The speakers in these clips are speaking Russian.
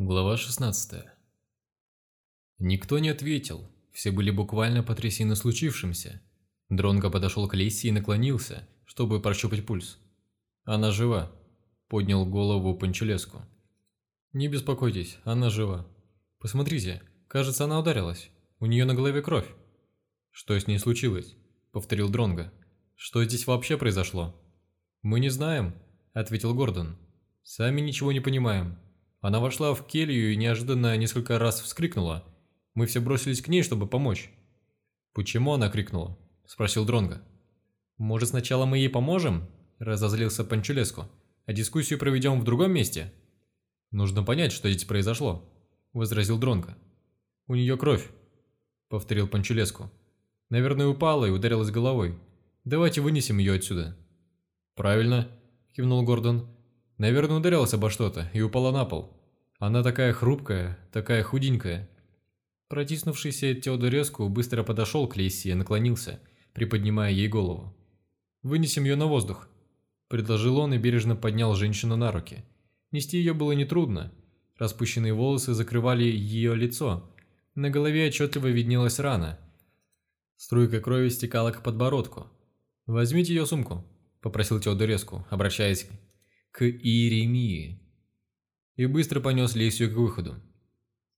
Глава 16 Никто не ответил, все были буквально потрясены случившимся. Дронго подошел к Лесси и наклонился, чтобы прощупать пульс. «Она жива», – поднял голову Панчелеску. «Не беспокойтесь, она жива. Посмотрите, кажется, она ударилась. У нее на голове кровь». «Что с ней случилось?» – повторил Дронго. «Что здесь вообще произошло?» «Мы не знаем», – ответил Гордон. «Сами ничего не понимаем». Она вошла в келью и неожиданно несколько раз вскрикнула. Мы все бросились к ней, чтобы помочь. «Почему она крикнула?» – спросил Дронга. «Может, сначала мы ей поможем?» – разозлился Панчулеску. «А дискуссию проведем в другом месте?» «Нужно понять, что здесь произошло», – возразил Дронга. «У нее кровь», – повторил Панчулеску. «Наверное, упала и ударилась головой. Давайте вынесем ее отсюда». «Правильно», – кивнул Гордон. Наверное, ударилась обо что-то и упала на пол. Она такая хрупкая, такая худенькая. Протиснувшийся Теодореску быстро подошел к Лесси и наклонился, приподнимая ей голову. «Вынесем ее на воздух», – предложил он и бережно поднял женщину на руки. Нести ее было нетрудно. Распущенные волосы закрывали ее лицо. На голове отчетливо виднелась рана. Струйка крови стекала к подбородку. «Возьмите ее сумку», – попросил Теодореску, обращаясь к Иеремии и быстро понес Лесию к выходу.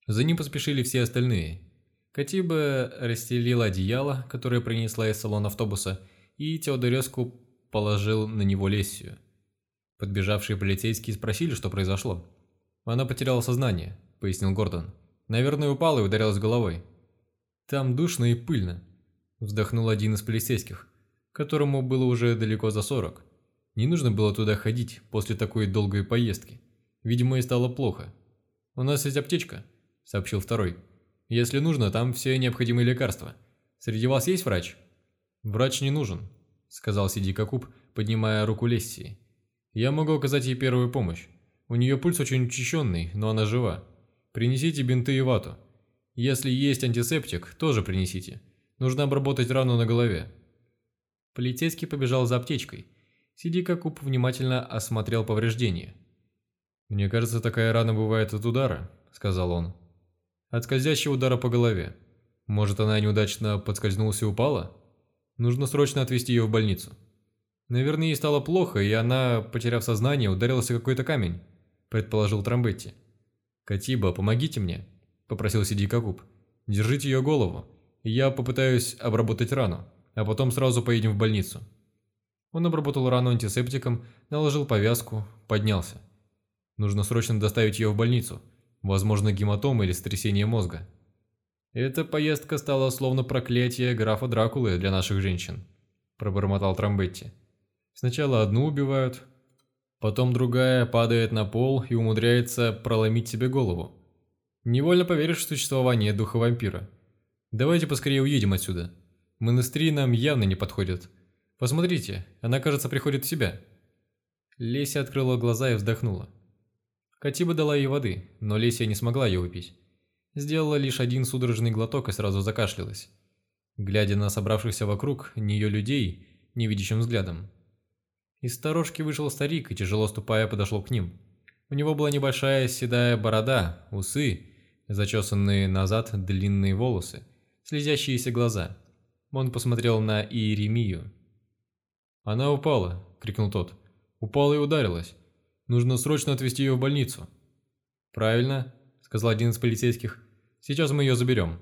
За ним поспешили все остальные. Катиба расстелила одеяло, которое принесла из салона автобуса, и Теодореску положил на него Лесию. Подбежавшие полицейские спросили, что произошло. «Она потеряла сознание», – пояснил Гордон. «Наверное, упала и ударилась головой». «Там душно и пыльно», – вздохнул один из полицейских, которому было уже далеко за сорок. Не нужно было туда ходить после такой долгой поездки. Видимо, ей стало плохо. «У нас есть аптечка», – сообщил второй. «Если нужно, там все необходимые лекарства. Среди вас есть врач?» «Врач не нужен», – сказал Сиди Кокуб, поднимая руку Лессии. «Я могу оказать ей первую помощь. У нее пульс очень учащенный, но она жива. Принесите бинты и вату. Если есть антисептик, тоже принесите. Нужно обработать рану на голове». Полицейский побежал за аптечкой – Сидика Куб внимательно осмотрел повреждения. «Мне кажется, такая рана бывает от удара», — сказал он. «От скользящего удара по голове. Может, она неудачно подскользнулась и упала? Нужно срочно отвезти ее в больницу». «Наверное, ей стало плохо, и она, потеряв сознание, ударилась о какой-то камень», – предположил Трамбетти. «Катиба, помогите мне», – попросил Сидика Куб. «Держите ее голову, я попытаюсь обработать рану, а потом сразу поедем в больницу». Он обработал рану антисептиком, наложил повязку, поднялся. Нужно срочно доставить ее в больницу. Возможно, гематома или сотрясение мозга. Эта поездка стала словно проклятие графа Дракулы для наших женщин, пробормотал Трамбетти. Сначала одну убивают, потом другая падает на пол и умудряется проломить себе голову. Невольно поверишь в существование духа вампира. Давайте поскорее уедем отсюда. Монастыри нам явно не подходят. Посмотрите, она, кажется, приходит в себя». Леся открыла глаза и вздохнула. Катиба дала ей воды, но Леся не смогла ее выпить. Сделала лишь один судорожный глоток и сразу закашлялась, глядя на собравшихся вокруг нее людей невидящим взглядом. Из сторожки вышел старик и, тяжело ступая, подошел к ним. У него была небольшая седая борода, усы, зачесанные назад длинные волосы, слезящиеся глаза. Он посмотрел на Иеремию. «Она упала!» – крикнул тот. «Упала и ударилась. Нужно срочно отвезти ее в больницу». «Правильно», – сказал один из полицейских. «Сейчас мы ее заберем».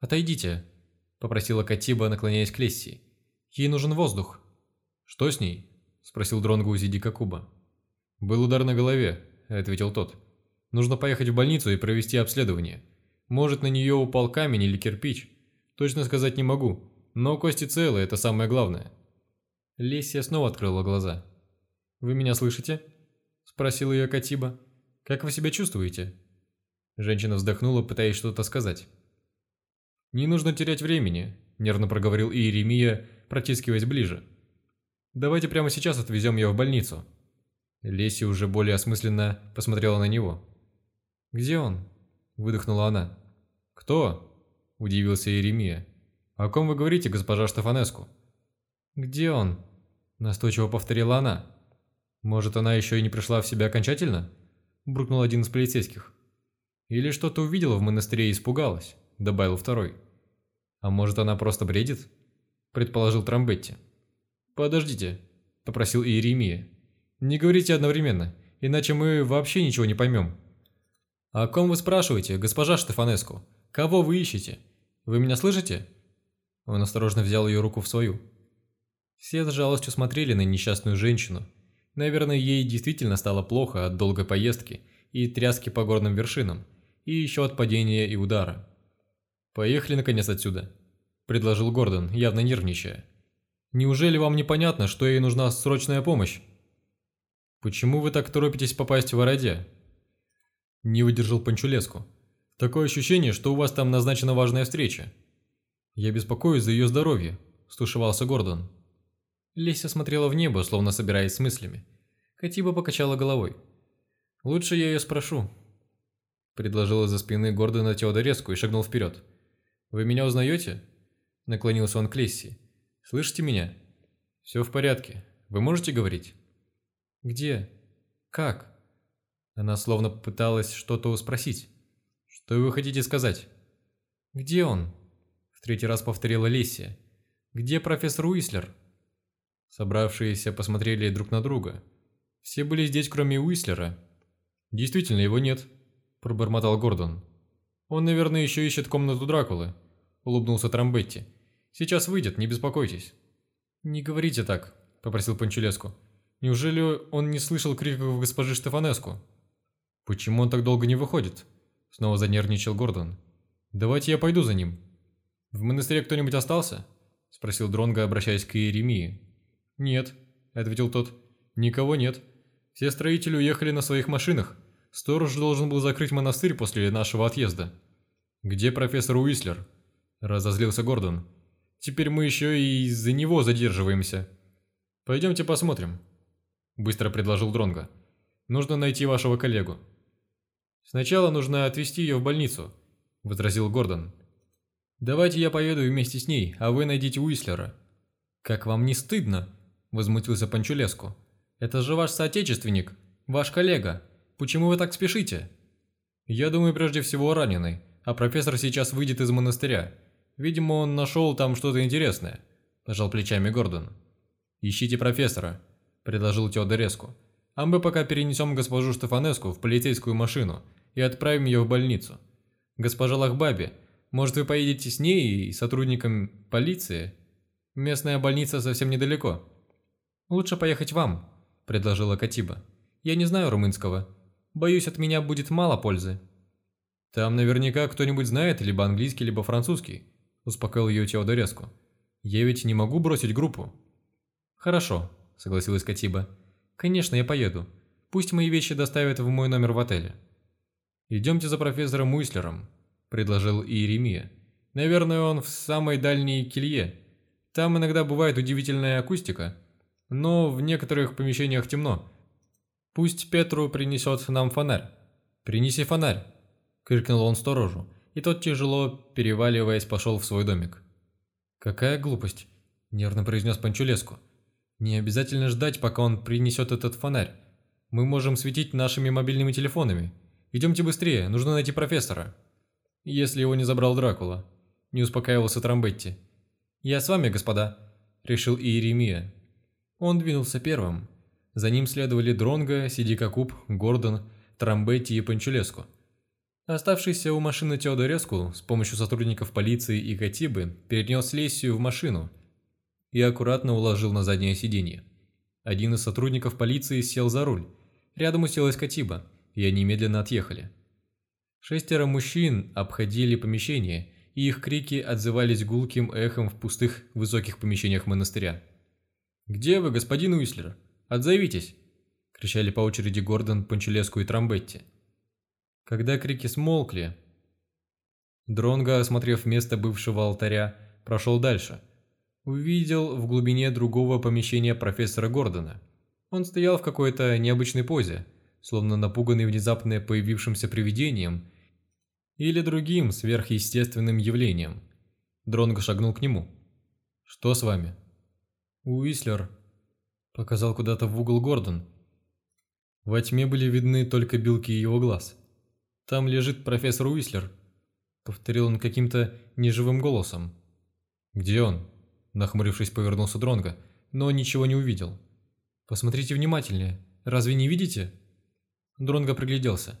«Отойдите», – попросила Катиба, наклоняясь к Лессии. «Ей нужен воздух». «Что с ней?» – спросил Дронгу у Зиди Куба. «Был удар на голове», – ответил тот. «Нужно поехать в больницу и провести обследование. Может, на нее упал камень или кирпич. Точно сказать не могу, но кости целы, это самое главное». Лесия снова открыла глаза. «Вы меня слышите?» – спросил ее Катиба. «Как вы себя чувствуете?» Женщина вздохнула, пытаясь что-то сказать. «Не нужно терять времени», – нервно проговорил Иеремия, протискиваясь ближе. «Давайте прямо сейчас отвезем ее в больницу». Леси уже более осмысленно посмотрела на него. «Где он?» – выдохнула она. «Кто?» – удивился Иеремия. «О ком вы говорите, госпожа Штефанеску?» «Где он?» – настойчиво повторила она. «Может, она еще и не пришла в себя окончательно?» – буркнул один из полицейских. «Или что-то увидела в монастыре и испугалась», – добавил второй. «А может, она просто бредит?» – предположил Трамбетти. «Подождите», – попросил Иеремия. «Не говорите одновременно, иначе мы вообще ничего не поймем». «О ком вы спрашиваете, госпожа Штефанеску? Кого вы ищете? Вы меня слышите?» Он осторожно взял ее руку в свою. Все с жалостью смотрели на несчастную женщину. Наверное, ей действительно стало плохо от долгой поездки и тряски по горным вершинам, и еще от падения и удара. «Поехали, наконец, отсюда», – предложил Гордон, явно нервничая. «Неужели вам непонятно, что ей нужна срочная помощь?» «Почему вы так торопитесь попасть в Ороде?» Не выдержал Панчулеску. «Такое ощущение, что у вас там назначена важная встреча». «Я беспокоюсь за ее здоровье», – стушевался Гордон. Леся смотрела в небо, словно собираясь с мыслями. Катиба покачала головой. «Лучше я ее спрошу», – предложила за спины Гордона Теодореску и шагнул вперед. «Вы меня узнаете?» – наклонился он к Лесси. «Слышите меня?» «Все в порядке. Вы можете говорить?» «Где? Как?» Она словно пыталась что-то спросить. «Что вы хотите сказать?» «Где он?» В третий раз повторила Лессия. «Где профессор Уислер?» Собравшиеся посмотрели друг на друга. Все были здесь, кроме Уислера. «Действительно, его нет», – пробормотал Гордон. «Он, наверное, еще ищет комнату Дракулы», – улыбнулся Трамбетти. «Сейчас выйдет, не беспокойтесь». «Не говорите так», – попросил Панчелеску. «Неужели он не слышал криков госпожи Штефанеску?» «Почему он так долго не выходит?» – снова занервничал Гордон. «Давайте я пойду за ним». «В монастыре кто-нибудь остался?» – спросил Дронго, обращаясь к Иеремии. «Нет», – ответил тот. «Никого нет. Все строители уехали на своих машинах. Сторож должен был закрыть монастырь после нашего отъезда». «Где профессор Уислер?» – разозлился Гордон. «Теперь мы еще и из-за него задерживаемся». «Пойдемте посмотрим», – быстро предложил Дронго. «Нужно найти вашего коллегу». «Сначала нужно отвезти ее в больницу», – возразил Гордон. «Давайте я поеду вместе с ней, а вы найдите Уислера». «Как вам не стыдно?» Возмутился Панчулеску. «Это же ваш соотечественник, ваш коллега. Почему вы так спешите?» «Я думаю, прежде всего раненый, а профессор сейчас выйдет из монастыря. Видимо, он нашел там что-то интересное», – пожал плечами Гордон. «Ищите профессора», – предложил Теодореску. «А мы пока перенесем госпожу Штефанеску в полицейскую машину и отправим ее в больницу. Госпожа Лахбаби, может вы поедете с ней и сотрудником полиции? Местная больница совсем недалеко». «Лучше поехать вам», – предложила Катиба. «Я не знаю румынского. Боюсь, от меня будет мало пользы». «Там наверняка кто-нибудь знает либо английский, либо французский», – успокоил ее Теодореску. «Я ведь не могу бросить группу». «Хорошо», – согласилась Катиба. «Конечно, я поеду. Пусть мои вещи доставят в мой номер в отеле». «Идемте за профессором Уислером», – предложил Иеремия. «Наверное, он в самой дальней келье. Там иногда бывает удивительная акустика» но в некоторых помещениях темно. Пусть Петру принесет нам фонарь. Принеси фонарь!» – крикнул он сторожу, и тот, тяжело переваливаясь, пошел в свой домик. «Какая глупость!» – нервно произнес Панчулеску. «Не обязательно ждать, пока он принесет этот фонарь. Мы можем светить нашими мобильными телефонами. Идемте быстрее, нужно найти профессора». «Если его не забрал Дракула», – не успокаивался Трамбетти. «Я с вами, господа», – решил Иеремия. Он двинулся первым. За ним следовали Дронго, Сидикакуб, Гордон, Трамбетти и Панчулеску. Оставшийся у машины Теодореску с помощью сотрудников полиции и Катибы перенес Лессию в машину и аккуратно уложил на заднее сиденье. Один из сотрудников полиции сел за руль. Рядом уселась Катиба, и они медленно отъехали. Шестеро мужчин обходили помещение, и их крики отзывались гулким эхом в пустых высоких помещениях монастыря. «Где вы, господин Уислер? Отзовитесь!» – кричали по очереди Гордон, Панчелеску и Трамбетти. Когда крики смолкли, Дронго, осмотрев место бывшего алтаря, прошел дальше. Увидел в глубине другого помещения профессора Гордона. Он стоял в какой-то необычной позе, словно напуганный внезапно появившимся привидением или другим сверхъестественным явлением. Дронго шагнул к нему. «Что с вами?» «Уислер», – показал куда-то в угол Гордон. Во тьме были видны только белки его глаз. Там лежит профессор Уислер», — повторил он каким-то неживым голосом. «Где он?» — нахмурившись, повернулся Дронго, но ничего не увидел. «Посмотрите внимательнее. Разве не видите?» Дронго пригляделся.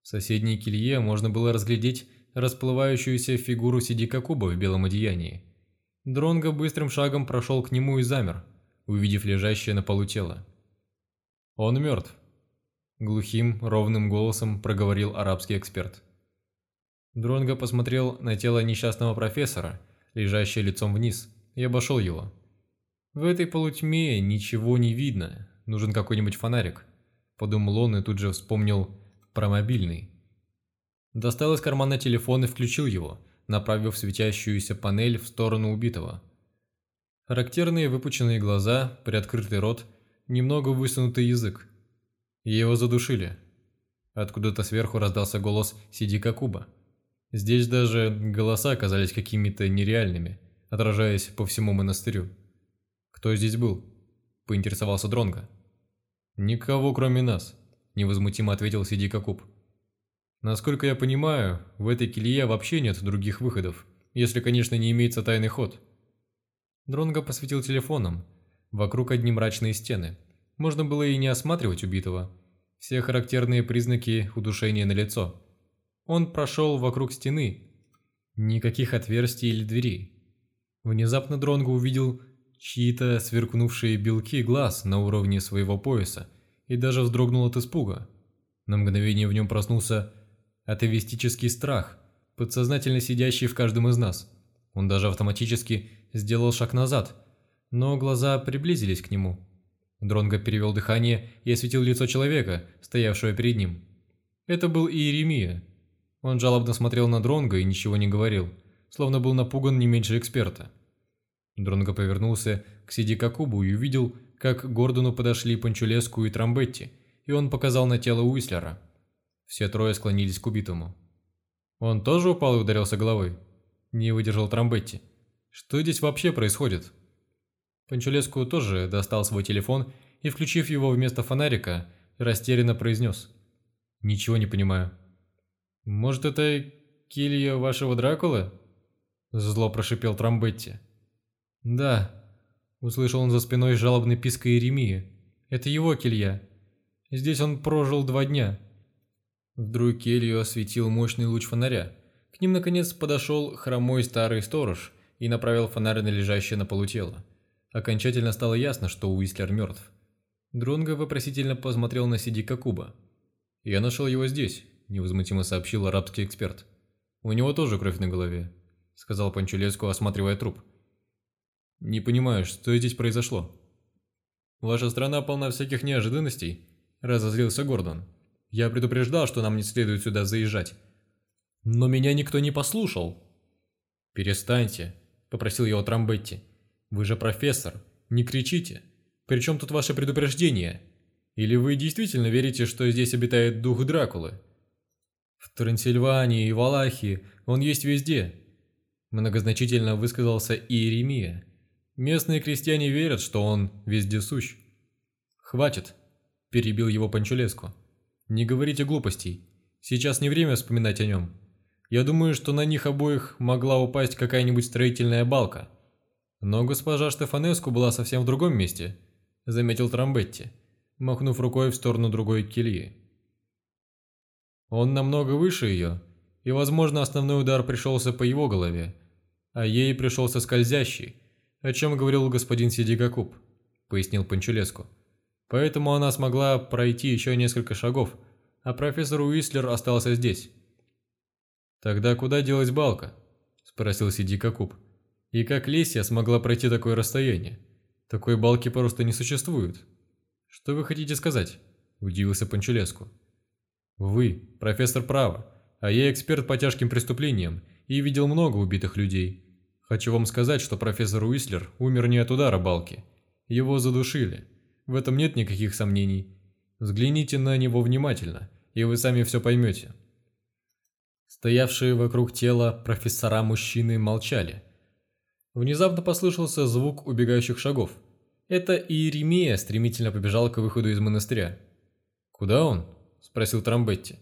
В соседней келье можно было разглядеть расплывающуюся фигуру Сидика Куба в белом одеянии. Дронго быстрым шагом прошел к нему и замер, увидев лежащее на полу тело. «Он мертв», – глухим, ровным голосом проговорил арабский эксперт. Дронго посмотрел на тело несчастного профессора, лежащее лицом вниз, и обошел его. В этой полутьме ничего не видно, нужен какой-нибудь фонарик, подумал он и тут же вспомнил про мобильный. Достал из кармана телефон и включил его, направив светящуюся панель в сторону убитого. Характерные выпученные глаза, приоткрытый рот, немного высунутый язык. Его задушили. Откуда-то сверху раздался голос Сидика Куба. Здесь даже голоса оказались какими-то нереальными, отражаясь по всему монастырю. «Кто здесь был?» – поинтересовался Дронго. «Никого, кроме нас», невозмутимо ответил Сидика Куб. Насколько я понимаю, в этой келье вообще нет других выходов, если, конечно, не имеется тайный ход. Дронго посветил телефоном. Вокруг одни мрачные стены. Можно было и не осматривать убитого. Все характерные признаки удушения на лицо. Он прошел вокруг стены. Никаких отверстий или дверей. Внезапно Дронго увидел чьи-то сверкнувшие белки глаз на уровне своего пояса и даже вздрогнул от испуга. На мгновение в нем проснулся атовистический страх, подсознательно сидящий в каждом из нас. Он даже автоматически сделал шаг назад, но глаза приблизились к нему. Дронго перевел дыхание и осветил лицо человека, стоявшего перед ним. Это был Иеремия. Он жалобно смотрел на Дронго и ничего не говорил, словно был напуган не меньше эксперта. Дронго повернулся к Сиди Кокубу и увидел, как к Гордону подошли Панчулеску и Трамбетти, и он показал на тело Уислера. Все трое склонились к убитому. Он тоже упал и ударился головой? Не выдержал Трамбетти. Что здесь вообще происходит? Панчулеску тоже достал свой телефон и, включив его вместо фонарика, растерянно произнес. «Ничего не понимаю». «Может, это килья вашего Дракулы?» Зло прошипел Трамбетти. «Да», Услышал он за спиной жалобный писк Иеремии. «Это его келья. Здесь он прожил два дня». Вдруг келью осветил мощный луч фонаря. К ним, наконец, подошел хромой старый сторож и направил фонарь на лежащее на полу тело. Окончательно стало ясно, что Уислер мертв. Дронго вопросительно посмотрел на Сидика Куба. «Я нашел его здесь», – невозмутимо сообщил арабский эксперт. «У него тоже кровь на голове», – сказал Панчулеску, осматривая труп. «Не понимаю, что здесь произошло?» «Ваша страна полна всяких неожиданностей», – разозлился Гордон. «Я предупреждал, что нам не следует сюда заезжать». «Но меня никто не послушал». «Перестаньте», – попросил его Трамбетти. «Вы же профессор, не кричите. Причем тут ваше предупреждение? Или вы действительно верите, что здесь обитает дух Дракулы?» «В Трансильвании и Валахии он есть везде», – многозначительно высказался Иеремия. Местные крестьяне верят, что он вездесущ. «Хватит», – перебил его Панчулеску. «Не говорите глупостей. Сейчас не время вспоминать о нем. Я думаю, что на них обоих могла упасть какая-нибудь строительная балка. Но госпожа Штефанеску была совсем в другом месте», – заметил Трамбетти, махнув рукой в сторону другой кельи. «Он намного выше ее, и, возможно, основной удар пришелся по его голове, а ей пришелся скользящий» о чем говорил господин Сидигакуб», – пояснил Панчулеску. «Поэтому она смогла пройти еще несколько шагов, а профессор Уислер остался здесь». «Тогда куда делась балка?» – спросил Сидикакуб. «И как Лесия смогла пройти такое расстояние? Такой балки просто не существует». «Что вы хотите сказать?» – удивился Панчулеску. «Вы, профессор права, а я эксперт по тяжким преступлениям и видел много убитых людей. Хочу вам сказать, что профессор Уислер умер не от удара балки. Его задушили. В этом нет никаких сомнений. Взгляните на него внимательно, и вы сами все поймете. Стоявшие вокруг тела профессора мужчины молчали. Внезапно послышался звук убегающих шагов. Это Иеремия стремительно побежал к выходу из монастыря. «Куда он?» – спросил Трамбетти.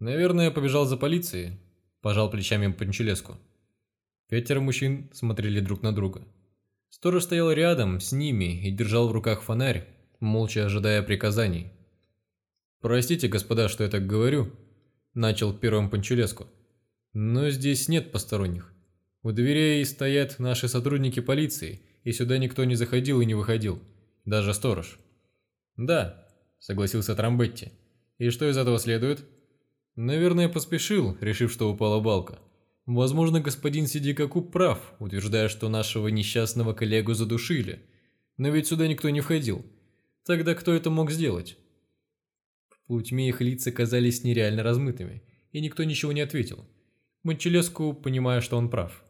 Наверное, побежал за полицией, пожал плечами Панчелеску. Пятеро мужчин смотрели друг на друга. Сторож стоял рядом с ними и держал в руках фонарь, молча ожидая приказаний. «Простите, господа, что я так говорю», – начал первым Панчелеску. «Но здесь нет посторонних. У дверей стоят наши сотрудники полиции, и сюда никто не заходил и не выходил. Даже сторож». «Да», – согласился Трамбетти. «И что из этого следует?» «Наверное, поспешил, решив, что упала балка. Возможно, господин Сидикакуб прав, утверждая, что нашего несчастного коллегу задушили. Но ведь сюда никто не входил. Тогда кто это мог сделать?» В полутьме их лица казались нереально размытыми, и никто ничего не ответил. Мончелеску, понимая, что он прав.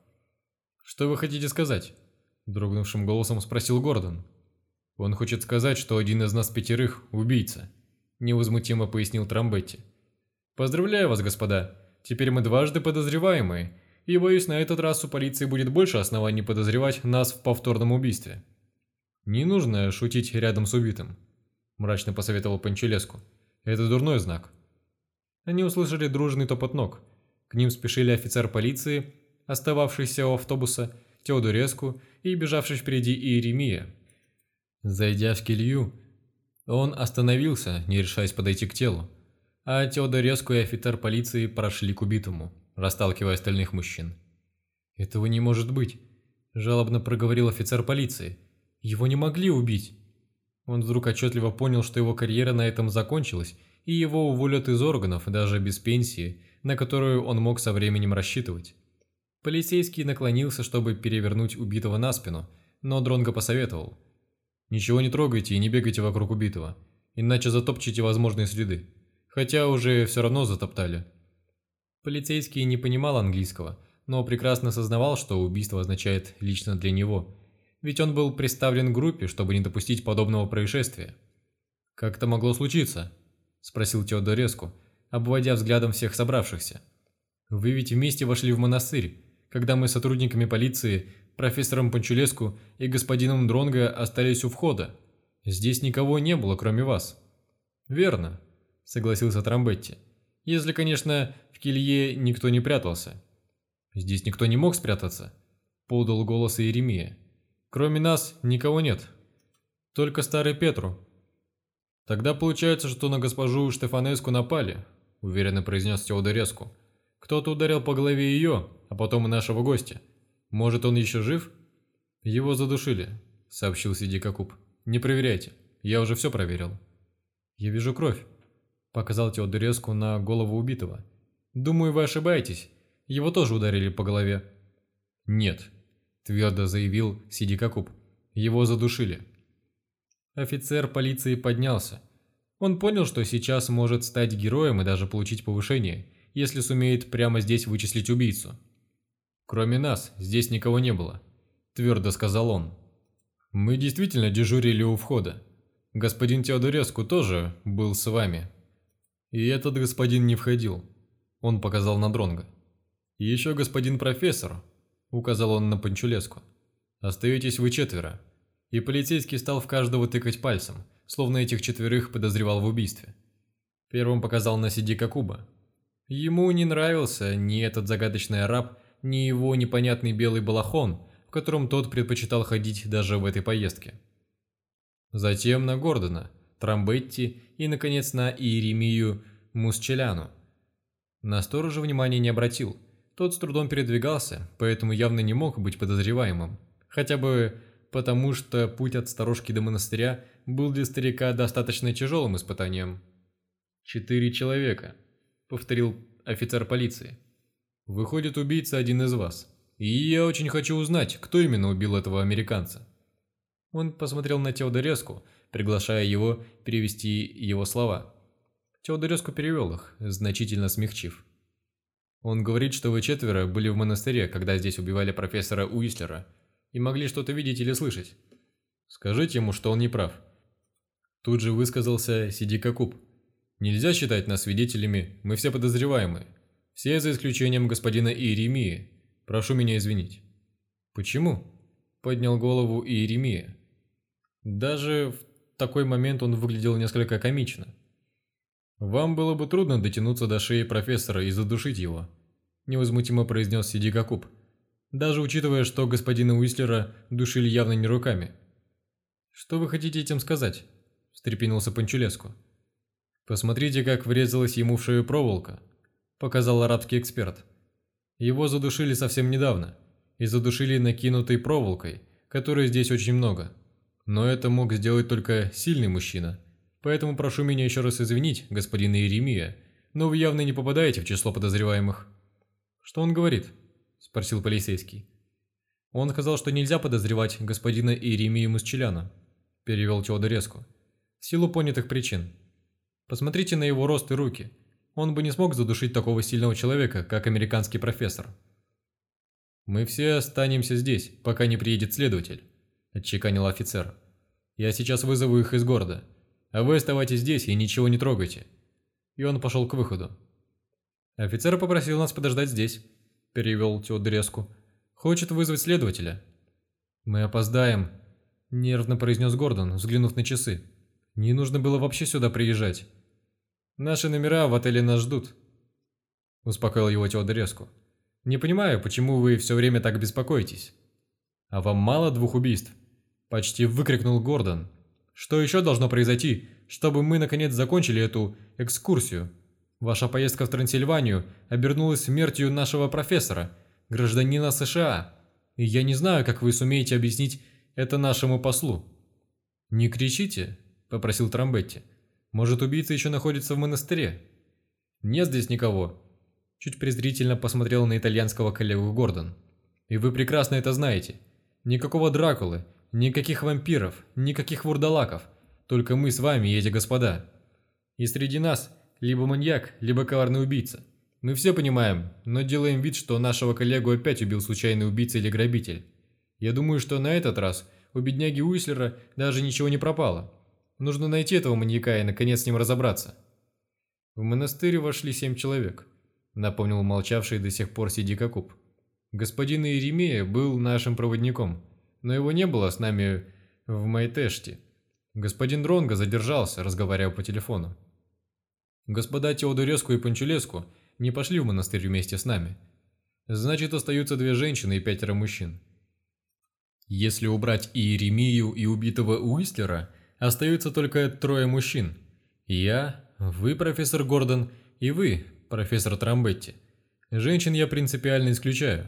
«Что вы хотите сказать?» – дрогнувшим голосом спросил Гордон. «Он хочет сказать, что один из нас пятерых – убийца», – невозмутимо пояснил Трамбетти. «Поздравляю вас, господа. Теперь мы дважды подозреваемые, и, боюсь, на этот раз у полиции будет больше оснований подозревать нас в повторном убийстве». «Не нужно шутить рядом с убитым», – мрачно посоветовал Панчелеску. Это дурной знак. Они услышали дружный топот ног. К ним спешили офицер полиции, остававшийся у автобуса, Теодореску и бежавший впереди Иеремия. Зайдя в келью, он остановился, не решаясь подойти к телу, а Теодореску и офицер полиции прошли к убитому, расталкивая остальных мужчин. «Этого не может быть», – жалобно проговорил офицер полиции. «Его не могли убить». Он вдруг отчетливо понял, что его карьера на этом закончилась, и его уволят из органов, даже без пенсии, на которую он мог со временем рассчитывать. Полицейский наклонился, чтобы перевернуть убитого на спину, но Дронго посоветовал. «Ничего не трогайте и не бегайте вокруг убитого, иначе затопчете возможные следы. Хотя уже все равно затоптали». Полицейский не понимал английского, но прекрасно сознавал, что убийство означает лично для него – ведь он был представлен группе, чтобы не допустить подобного происшествия. «Как это могло случиться?» – спросил Теодореску, обводя взглядом всех собравшихся. «Вы ведь вместе вошли в монастырь, когда мы с сотрудниками полиции, профессором Панчулеску и господином Дронго остались у входа. Здесь никого не было, кроме вас». «Верно», – согласился Трамбетти. «Если, конечно, в келье никто не прятался». «Здесь никто не мог спрятаться», – подал голос Иеремия. Кроме нас никого нет. Только старый Петру. Тогда получается, что на госпожу Штефанеску напали, уверенно произнес Теодореску. Кто-то ударил по голове ее, а потом и нашего гостя. Может, он еще жив? Его задушили, сообщил Сидикакуб. Не проверяйте, я уже все проверил. Я вижу кровь, показал Теодореску на голову убитого. Думаю, вы ошибаетесь. Его тоже ударили по голове. Нет, твердо заявил Сидикакуб. Его задушили. Офицер полиции поднялся. Он понял, что сейчас может стать героем и даже получить повышение, если сумеет прямо здесь вычислить убийцу. «Кроме нас, здесь никого не было», – твердо сказал он. «Мы действительно дежурили у входа. Господин Теодореску тоже был с вами. И этот господин не входил», – он показал на Дронга. «Еще господин профессор, – указал он на Панчулеску. «Остаетесь вы четверо». И полицейский стал в каждого тыкать пальцем, словно этих четверых подозревал в убийстве. Первым показал на Сидика Куба. Ему не нравился ни этот загадочный араб, ни его непонятный белый балахон, в котором тот предпочитал ходить даже в этой поездке. Затем на Гордона, Трамбетти и, наконец, на Иеремию Мусчеляну. На сторожа внимания не обратил – тот с трудом передвигался, поэтому явно не мог быть подозреваемым. Хотя бы потому, что путь от сторожки до монастыря был для старика достаточно тяжелым испытанием. «Четыре человека», — повторил офицер полиции. «Выходит, убийца один из вас. И я очень хочу узнать, кто именно убил этого американца». Он посмотрел на Теодореску, приглашая его перевести его слова. Теодореску перевел их, значительно смягчив. Он говорит, что вы четверо были в монастыре, когда здесь убивали профессора Уислера, и могли что-то видеть или слышать. Скажите ему, что он не прав. Тут же высказался Сидика Куб. Нельзя считать нас свидетелями, мы все подозреваемые. Все за исключением господина Иеремии. Прошу меня извинить. Почему? Поднял голову Иеремия. Даже в такой момент он выглядел несколько комично. «Вам было бы трудно дотянуться до шеи профессора и задушить его», – невозмутимо произнес Сиди Кокуб. «Даже учитывая, что господина Уислера душили явно не руками». «Что вы хотите этим сказать?» – встрепенулся Панчулеску. «Посмотрите, как врезалась ему в шею проволока», – показал арабский эксперт. «Его задушили совсем недавно, и задушили накинутой проволокой, которой здесь очень много. Но это мог сделать только сильный мужчина. Поэтому прошу меня еще раз извинить, господин Иеремия, но вы явно не попадаете в число подозреваемых». «Что он говорит?» – спросил полицейский. «Он сказал, что нельзя подозревать господина Иеремию Мусчеляна», – перевел Теодореску. «В силу понятых причин». Посмотрите на его рост и руки. Он бы не смог задушить такого сильного человека, как американский профессор. «Мы все останемся здесь, пока не приедет следователь», – отчеканил офицер. «Я сейчас вызову их из города, а вы оставайтесь здесь и ничего не трогайте». И он пошел к выходу. «Офицер попросил нас подождать здесь», – перевел Теодореску. «Хочет вызвать следователя». «Мы опоздаем», – нервно произнес Гордон, взглянув на часы. «Не нужно было вообще сюда приезжать». Наши номера в отеле нас ждут», – успокоил его Теодореску. «Не понимаю, почему вы все время так беспокоитесь». «А вам мало двух убийств?» – почти выкрикнул Гордон. «Что еще должно произойти, чтобы мы наконец закончили эту экскурсию? Ваша поездка в Трансильванию обернулась смертью нашего профессора, гражданина США, и я не знаю, как вы сумеете объяснить это нашему послу». «Не кричите», – попросил Трамбетти. Может, убийца еще находится в монастыре? Нет здесь никого. Чуть презрительно посмотрел на итальянского коллегу Гордон. И вы прекрасно это знаете. Никакого Дракулы, никаких вампиров, никаких вурдалаков. Только мы с вами и эти господа. И среди нас либо маньяк, либо коварный убийца. Мы все понимаем, но делаем вид, что нашего коллегу опять убил случайный убийца или грабитель. Я думаю, что на этот раз у бедняги Уислера даже ничего не пропало. Нужно найти этого маньяка и наконец с ним разобраться. В монастырь вошли семь человек, напомнил молчавший до сих пор Сиди Кокуб. Господин Иеремия был нашим проводником, но его не было с нами в Майтеште. Господин Дронго задержался, разговаривая по телефону. Господа Теодореску и Панчулеску не пошли в монастырь вместе с нами. Значит, остаются две женщины и пятеро мужчин. Если убрать и Иеремию, и убитого Уистлера, остаются только трое мужчин. Я, вы, профессор Гордон, и вы, профессор Трамбетти. Женщин я принципиально исключаю.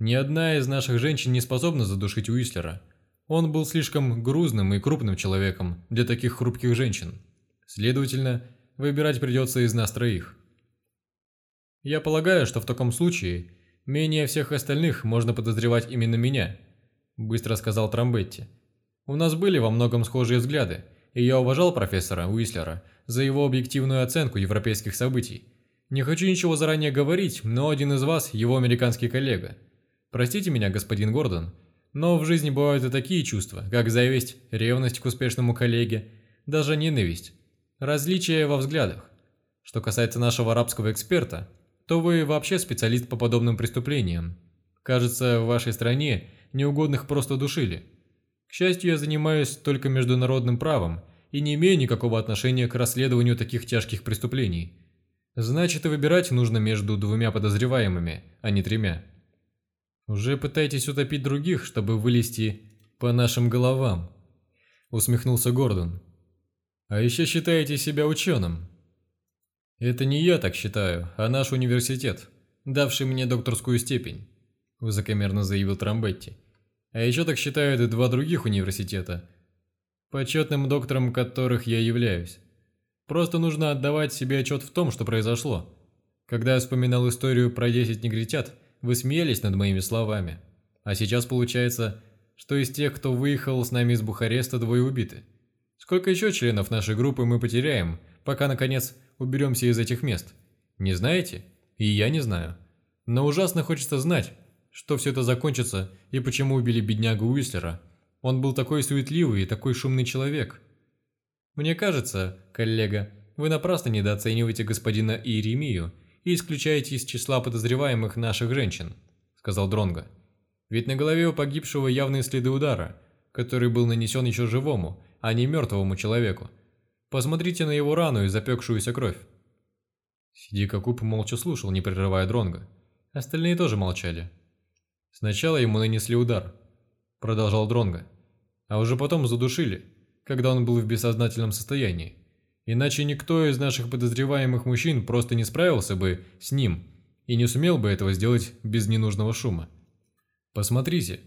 Ни одна из наших женщин не способна задушить Уислера. Он был слишком грузным и крупным человеком для таких хрупких женщин. Следовательно, выбирать придется из нас троих. Я полагаю, что в таком случае менее всех остальных можно подозревать именно меня, быстро сказал Трамбетти. У нас были во многом схожие взгляды, и я уважал профессора Уислера за его объективную оценку европейских событий. Не хочу ничего заранее говорить, но один из вас – его американский коллега. Простите меня, господин Гордон, но в жизни бывают и такие чувства, как зависть, ревность к успешному коллеге, даже ненависть, различия во взглядах. Что касается нашего арабского эксперта, то вы вообще специалист по подобным преступлениям. Кажется, в вашей стране неугодных просто душили – к счастью, я занимаюсь только международным правом и не имею никакого отношения к расследованию таких тяжких преступлений. Значит, и выбирать нужно между двумя подозреваемыми, а не тремя. Уже пытаетесь утопить других, чтобы вылезти по нашим головам, усмехнулся Гордон. А еще считаете себя ученым. Это не я так считаю, а наш университет, давший мне докторскую степень, высокомерно заявил Трамбетти. А еще так считают и два других университета, почетным доктором которых я являюсь. Просто нужно отдавать себе отчет в том, что произошло. Когда я вспоминал историю про 10 негритят, вы смеялись над моими словами. А сейчас получается, что из тех, кто выехал с нами из Бухареста, двое убиты. Сколько еще членов нашей группы мы потеряем, пока, наконец, уберемся из этих мест? Не знаете? И я не знаю. Но ужасно хочется знать, что все это закончится и почему убили беднягу Уислера. Он был такой суетливый и такой шумный человек. Мне кажется, коллега, вы напрасно недооцениваете господина Иеремию и исключаете из числа подозреваемых наших женщин, сказал Дронго. Ведь на голове у погибшего явные следы удара, который был нанесен еще живому, а не мертвому человеку. Посмотрите на его рану и запекшуюся кровь». Сидика Куб молча слушал, не прерывая дронга. Остальные тоже молчали. Сначала ему нанесли удар, продолжал Дронга, а уже потом задушили, когда он был в бессознательном состоянии. Иначе никто из наших подозреваемых мужчин просто не справился бы с ним и не сумел бы этого сделать без ненужного шума. Посмотрите,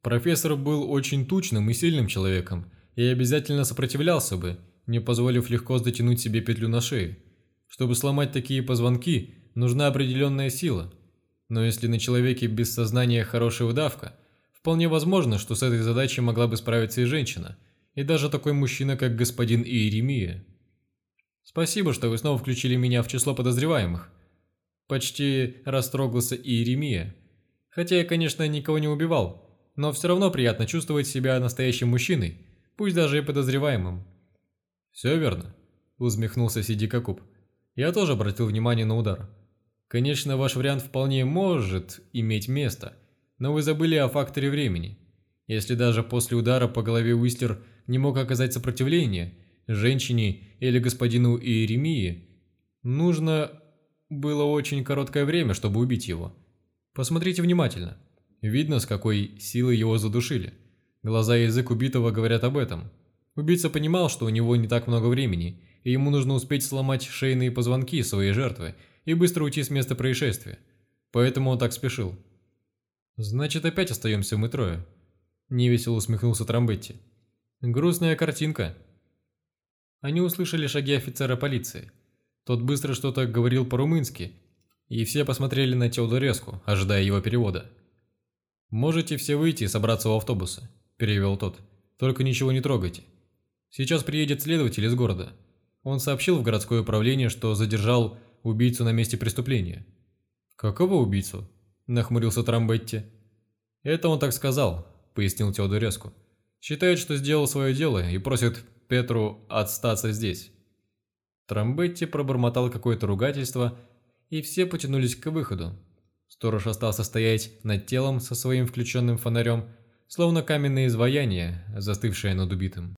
профессор был очень тучным и сильным человеком и обязательно сопротивлялся бы, не позволив легко затянуть себе петлю на шее. Чтобы сломать такие позвонки, нужна определенная сила. Но если на человеке без сознания хорошая удавка, вполне возможно, что с этой задачей могла бы справиться и женщина, и даже такой мужчина, как господин Иеремия. Спасибо, что вы снова включили меня в число подозреваемых. Почти растрогался Иеремия. Хотя я, конечно, никого не убивал, но все равно приятно чувствовать себя настоящим мужчиной, пусть даже и подозреваемым. «Все верно», – усмехнулся Сидика Куб. «Я тоже обратил внимание на удар. Конечно, ваш вариант вполне может иметь место, но вы забыли о факторе времени. Если даже после удара по голове Уистлер не мог оказать сопротивление, женщине или господину Иеремии, нужно было очень короткое время, чтобы убить его. Посмотрите внимательно. Видно, с какой силой его задушили. Глаза и язык убитого говорят об этом. Убийца понимал, что у него не так много времени, и ему нужно успеть сломать шейные позвонки своей жертвы и быстро уйти с места происшествия. Поэтому он так спешил. «Значит, опять остаемся мы трое», – невесело усмехнулся Трамбетти. «Грустная картинка». Они услышали шаги офицера полиции. Тот быстро что-то говорил по-румынски, и все посмотрели на Теодореску, ожидая его перевода. «Можете все выйти и собраться у автобуса», – перевел тот. «Только ничего не трогайте. Сейчас приедет следователь из города. Он сообщил в городское управление, что задержал убийцу на месте преступления». «Какого убийцу?» – нахмурился Трамбетти. «Это он так сказал», – пояснил Теодореску. «Считает, что сделал свое дело и просит Петру отстаться здесь». Трамбетти пробормотал какое-то ругательство, и все потянулись к выходу. Сторож остался стоять над телом со своим включенным фонарем, словно каменное изваяние, застывшее над убитым.